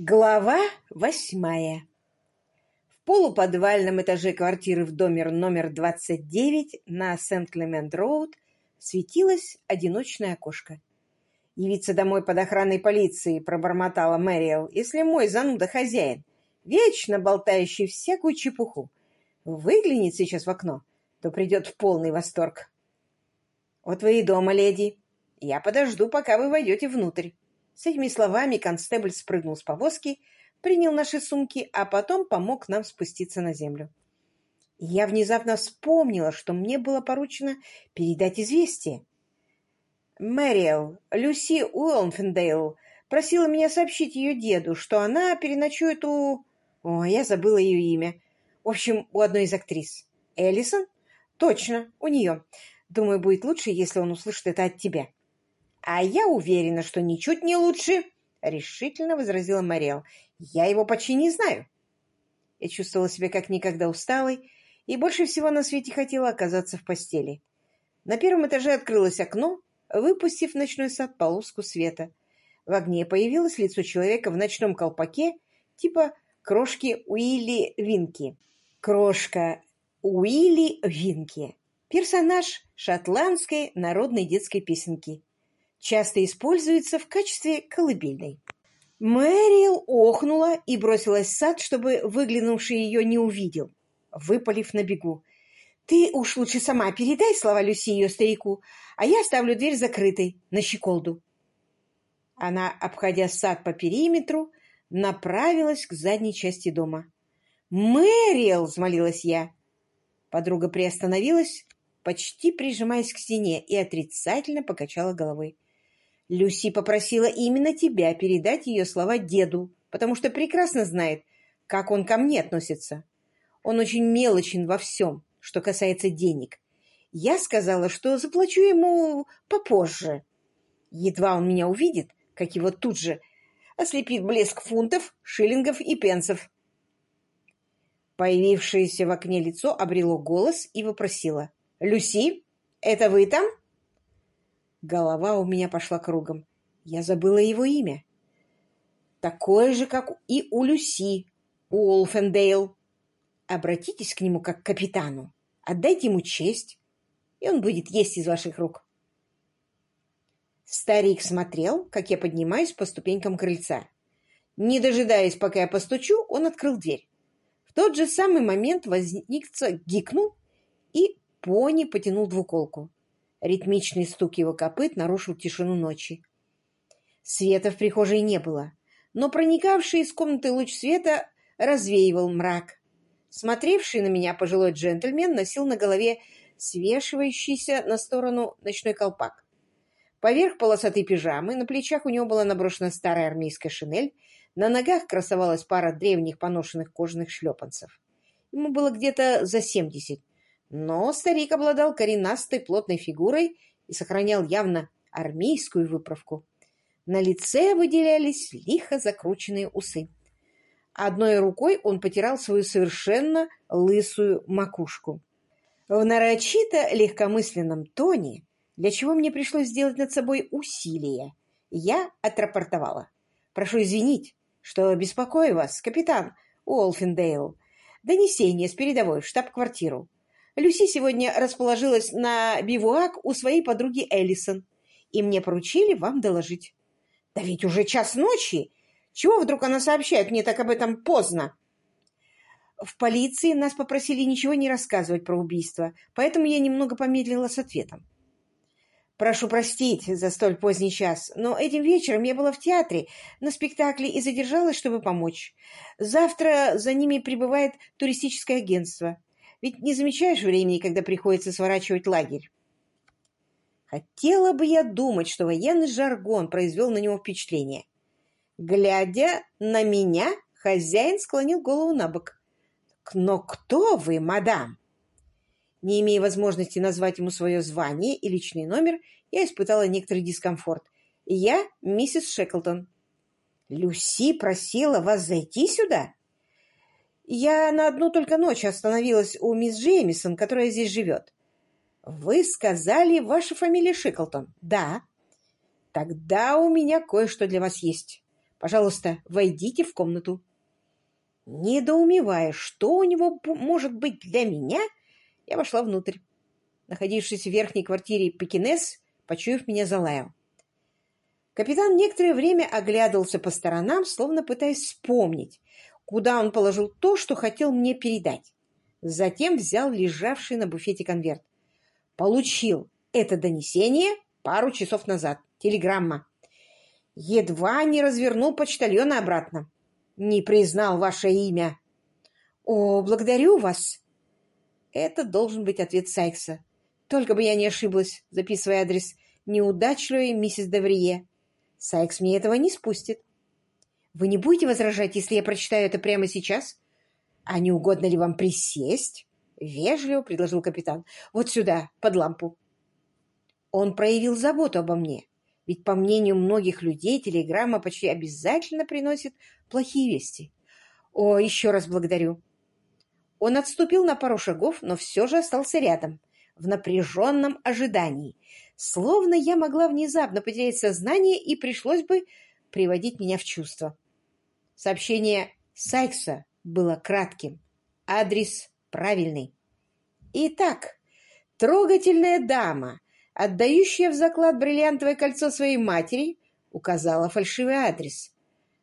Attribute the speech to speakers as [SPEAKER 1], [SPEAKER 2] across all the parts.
[SPEAKER 1] Глава восьмая В полуподвальном этаже квартиры в доме номер 29 на Сент-Клемент-Роуд светилось одиночное окошко. «Явиться домой под охраной полиции», — пробормотала Мэриэл, «если мой зануда хозяин, вечно болтающий всякую чепуху, выглянет сейчас в окно, то придет в полный восторг». «Вот вы и дома, леди. Я подожду, пока вы войдете внутрь». С этими словами констебль спрыгнул с повозки, принял наши сумки, а потом помог нам спуститься на землю. Я внезапно вспомнила, что мне было поручено передать известие. Мэриэл, Люси Уолфендейл, просила меня сообщить ее деду, что она переночует у... О, я забыла ее имя. В общем, у одной из актрис. Эллисон? Точно, у нее. Думаю, будет лучше, если он услышит это от тебя. «А я уверена, что ничуть не лучше», — решительно возразила Мариэл. «Я его почти не знаю». Я чувствовала себя как никогда усталой и больше всего на свете хотела оказаться в постели. На первом этаже открылось окно, выпустив в ночной сад полоску света. В огне появилось лицо человека в ночном колпаке, типа крошки Уилли Винки. Крошка Уилли Винки. Персонаж шотландской народной детской песенки часто используется в качестве колыбельной. Мэрил охнула и бросилась в сад, чтобы выглянувший ее не увидел, выпалив на бегу. «Ты уж лучше сама передай слова Люси ее старику, а я оставлю дверь закрытой на щеколду». Она, обходя сад по периметру, направилась к задней части дома. «Мэрил!» — взмолилась я. Подруга приостановилась, почти прижимаясь к стене, и отрицательно покачала головой. Люси попросила именно тебя передать ее слова деду, потому что прекрасно знает, как он ко мне относится. Он очень мелочен во всем, что касается денег. Я сказала, что заплачу ему попозже. Едва он меня увидит, как его тут же ослепит блеск фунтов, шиллингов и пенсов. Появившееся в окне лицо обрело голос и вопросило. «Люси, это вы там?» Голова у меня пошла кругом. Я забыла его имя. Такое же, как и у Люси, Уолфендейл. Обратитесь к нему как к капитану. Отдайте ему честь, и он будет есть из ваших рук. Старик смотрел, как я поднимаюсь по ступенькам крыльца. Не дожидаясь, пока я постучу, он открыл дверь. В тот же самый момент возникца гикнул, и пони потянул двуколку. Ритмичный стук его копыт нарушил тишину ночи. Света в прихожей не было, но проникавший из комнаты луч света развеивал мрак. Смотревший на меня пожилой джентльмен носил на голове свешивающийся на сторону ночной колпак. Поверх полосатой пижамы на плечах у него была наброшена старая армейская шинель, на ногах красовалась пара древних поношенных кожаных шлепанцев. Ему было где-то за семьдесят, но старик обладал коренастой плотной фигурой и сохранял явно армейскую выправку. На лице выделялись лихо закрученные усы. Одной рукой он потирал свою совершенно лысую макушку. В нарочито легкомысленном тоне, для чего мне пришлось сделать над собой усилие, я отрапортовала. «Прошу извинить, что беспокою вас, капитан Уолфендейл. Донесение с передовой в штаб-квартиру. Люси сегодня расположилась на бивуак у своей подруги Эллисон, и мне поручили вам доложить. Да ведь уже час ночи! Чего вдруг она сообщает мне так об этом поздно? В полиции нас попросили ничего не рассказывать про убийство, поэтому я немного помедлила с ответом. Прошу простить за столь поздний час, но этим вечером я была в театре на спектакле и задержалась, чтобы помочь. Завтра за ними прибывает туристическое агентство. Ведь не замечаешь времени, когда приходится сворачивать лагерь. Хотела бы я думать, что военный жаргон произвел на него впечатление. Глядя на меня, хозяин склонил голову на бок. «Но кто вы, мадам?» Не имея возможности назвать ему свое звание и личный номер, я испытала некоторый дискомфорт. «Я миссис Шеклтон». «Люси просила вас зайти сюда?» Я на одну только ночь остановилась у мисс Джеймисон, которая здесь живет. Вы сказали, ваша фамилия Шиклтон? Да. Тогда у меня кое-что для вас есть. Пожалуйста, войдите в комнату». Недоумевая, что у него может быть для меня, я вошла внутрь. Находившийся в верхней квартире Пекинес, почуяв меня, залаял. Капитан некоторое время оглядывался по сторонам, словно пытаясь вспомнить, куда он положил то, что хотел мне передать. Затем взял лежавший на буфете конверт. Получил это донесение пару часов назад. Телеграмма. Едва не развернул почтальона обратно. Не признал ваше имя. О, благодарю вас. Это должен быть ответ Сайкса. Только бы я не ошиблась, записывая адрес неудачливой миссис Деврие. Сайкс мне этого не спустит. Вы не будете возражать, если я прочитаю это прямо сейчас? А не угодно ли вам присесть? Вежливо предложил капитан. Вот сюда, под лампу. Он проявил заботу обо мне. Ведь, по мнению многих людей, телеграмма почти обязательно приносит плохие вести. О, еще раз благодарю. Он отступил на пару шагов, но все же остался рядом, в напряженном ожидании, словно я могла внезапно потерять сознание и пришлось бы приводить меня в чувство. Сообщение Сайкса было кратким, адрес правильный. Итак, трогательная дама, отдающая в заклад бриллиантовое кольцо своей матери, указала фальшивый адрес,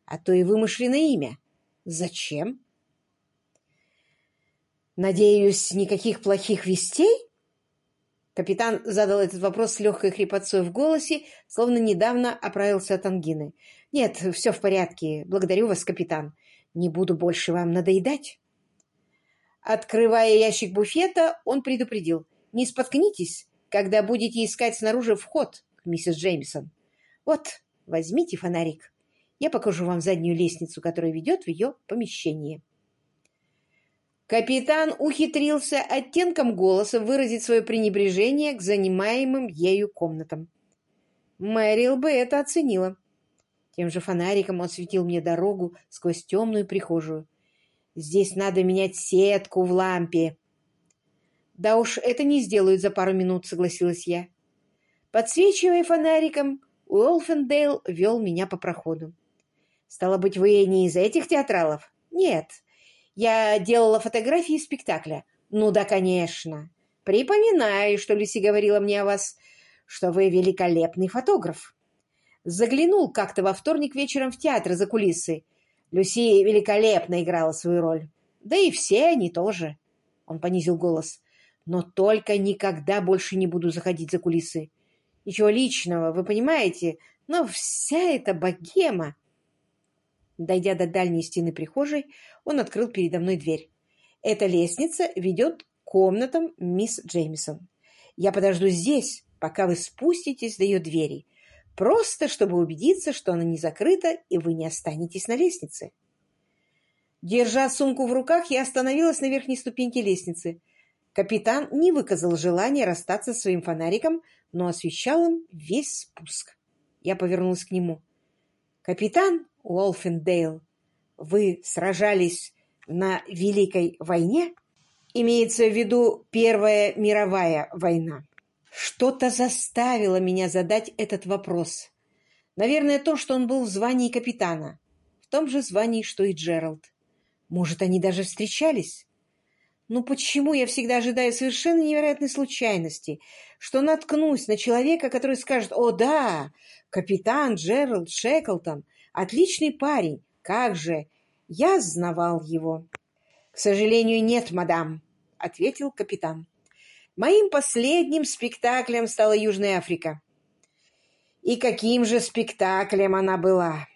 [SPEAKER 1] а то и вымышленное имя. Зачем? Надеюсь, никаких плохих вестей? Капитан задал этот вопрос с легкой хрипотцой в голосе, словно недавно оправился от ангины. «Нет, все в порядке. Благодарю вас, капитан. Не буду больше вам надоедать». Открывая ящик буфета, он предупредил. «Не споткнитесь, когда будете искать снаружи вход к миссис Джеймисон. Вот, возьмите фонарик. Я покажу вам заднюю лестницу, которая ведет в ее помещение». Капитан ухитрился оттенком голоса выразить свое пренебрежение к занимаемым ею комнатам. Мэрил бы это оценила. Тем же фонариком он светил мне дорогу сквозь темную прихожую. Здесь надо менять сетку в лампе. Да уж, это не сделают за пару минут, согласилась я. Подсвечивая фонариком, Уолфендейл вел меня по проходу. Стало быть, вы не из этих театралов? Нет, я делала фотографии спектакля. Ну да, конечно. Припоминаю, что Люси говорила мне о вас, что вы великолепный фотограф. Заглянул как-то во вторник вечером в театр за кулисы. Люси великолепно играла свою роль. Да и все они тоже. Он понизил голос. Но только никогда больше не буду заходить за кулисы. Ничего личного, вы понимаете, но вся эта богема... Дойдя до дальней стены прихожей, он открыл передо мной дверь. «Эта лестница ведет к комнатам мисс Джеймисон. Я подожду здесь, пока вы спуститесь до ее двери, просто чтобы убедиться, что она не закрыта, и вы не останетесь на лестнице». Держа сумку в руках, я остановилась на верхней ступеньке лестницы. Капитан не выказал желания расстаться со своим фонариком, но освещал им весь спуск. Я повернулась к нему. «Капитан Уолфендейл, вы сражались на Великой войне? Имеется в виду Первая мировая война. Что-то заставило меня задать этот вопрос. Наверное, то, что он был в звании капитана, в том же звании, что и Джеральд. Может, они даже встречались? Ну почему я всегда ожидаю совершенно невероятной случайности, что наткнусь на человека, который скажет «О, да, капитан Джеральд Шеклтон – Отличный парень. Как же! Я знавал его. К сожалению, нет, мадам, ответил капитан. Моим последним спектаклем стала Южная Африка. И каким же спектаклем она была?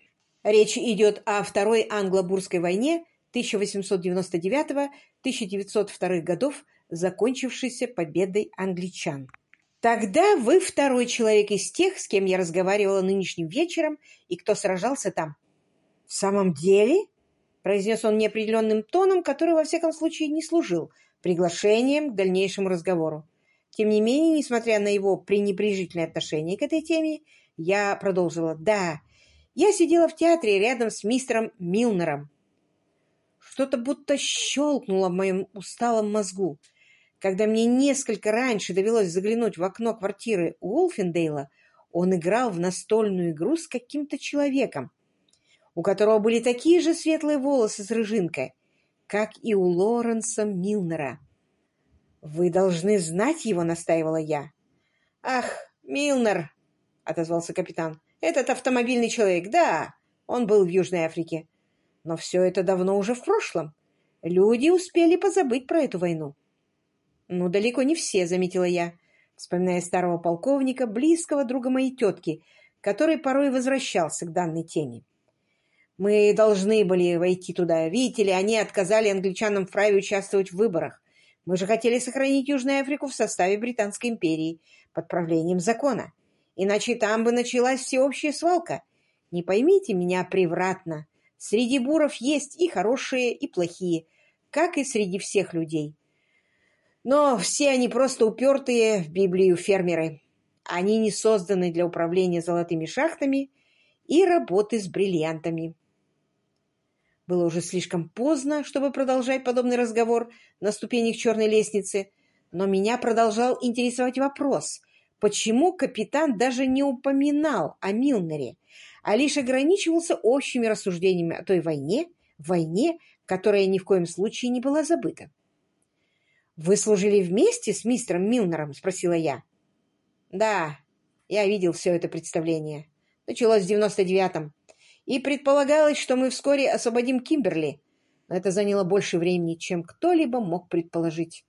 [SPEAKER 1] Речь идет о Второй англо-бурской войне 1899-1902 годов, закончившейся победой англичан. Тогда вы второй человек из тех, с кем я разговаривала нынешним вечером и кто сражался там. — В самом деле? — произнес он неопределенным тоном, который, во всяком случае, не служил приглашением к дальнейшему разговору. Тем не менее, несмотря на его пренебрежительное отношение к этой теме, я продолжила. «Да, я сидела в театре рядом с мистером Милнером». Что-то будто щелкнуло в моем усталом мозгу. Когда мне несколько раньше довелось заглянуть в окно квартиры Уолфендейла, он играл в настольную игру с каким-то человеком. у которого были такие же светлые волосы с рыжинкой, как и у Лоренса Милнера. «Вы должны знать его», — настаивала я. «Ах, Милнер», — отозвался капитан, — «этот автомобильный человек, да, он был в Южной Африке. Но все это давно уже в прошлом. Люди успели позабыть про эту войну». «Ну, далеко не все», — заметила я, вспоминая старого полковника, близкого друга моей тетки, который порой возвращался к данной теме. Мы должны были войти туда. Видите ли, они отказали англичанам в праве участвовать в выборах. Мы же хотели сохранить Южную Африку в составе Британской империи под правлением закона. Иначе там бы началась всеобщая свалка. Не поймите меня превратно. Среди буров есть и хорошие, и плохие, как и среди всех людей. Но все они просто упертые в Библию фермеры. Они не созданы для управления золотыми шахтами и работы с бриллиантами. Было уже слишком поздно, чтобы продолжать подобный разговор на ступенях черной лестницы, но меня продолжал интересовать вопрос, почему капитан даже не упоминал о Милнере, а лишь ограничивался общими рассуждениями о той войне, войне, которая ни в коем случае не была забыта. «Вы служили вместе с мистером Милнером?» — спросила я. «Да, я видел все это представление. Началось в девяносто девятом и предполагалось, что мы вскоре освободим Кимберли, но это заняло больше времени, чем кто-либо мог предположить.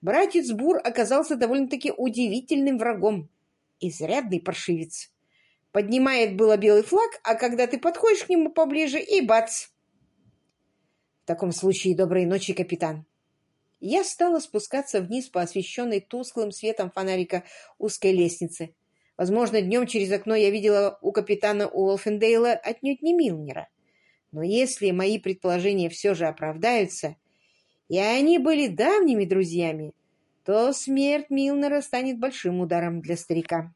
[SPEAKER 1] Братец Бур оказался довольно-таки удивительным врагом. Изрядный паршивец. Поднимает было белый флаг, а когда ты подходишь к нему поближе, и бац! В таком случае доброй ночи, капитан. Я стала спускаться вниз по освещенной тусклым светом фонарика узкой лестнице. Возможно, днем через окно я видела у капитана Уолфендейла отнюдь не Милнера. Но если мои предположения все же оправдаются, и они были давними друзьями, то смерть Милнера станет большим ударом для старика.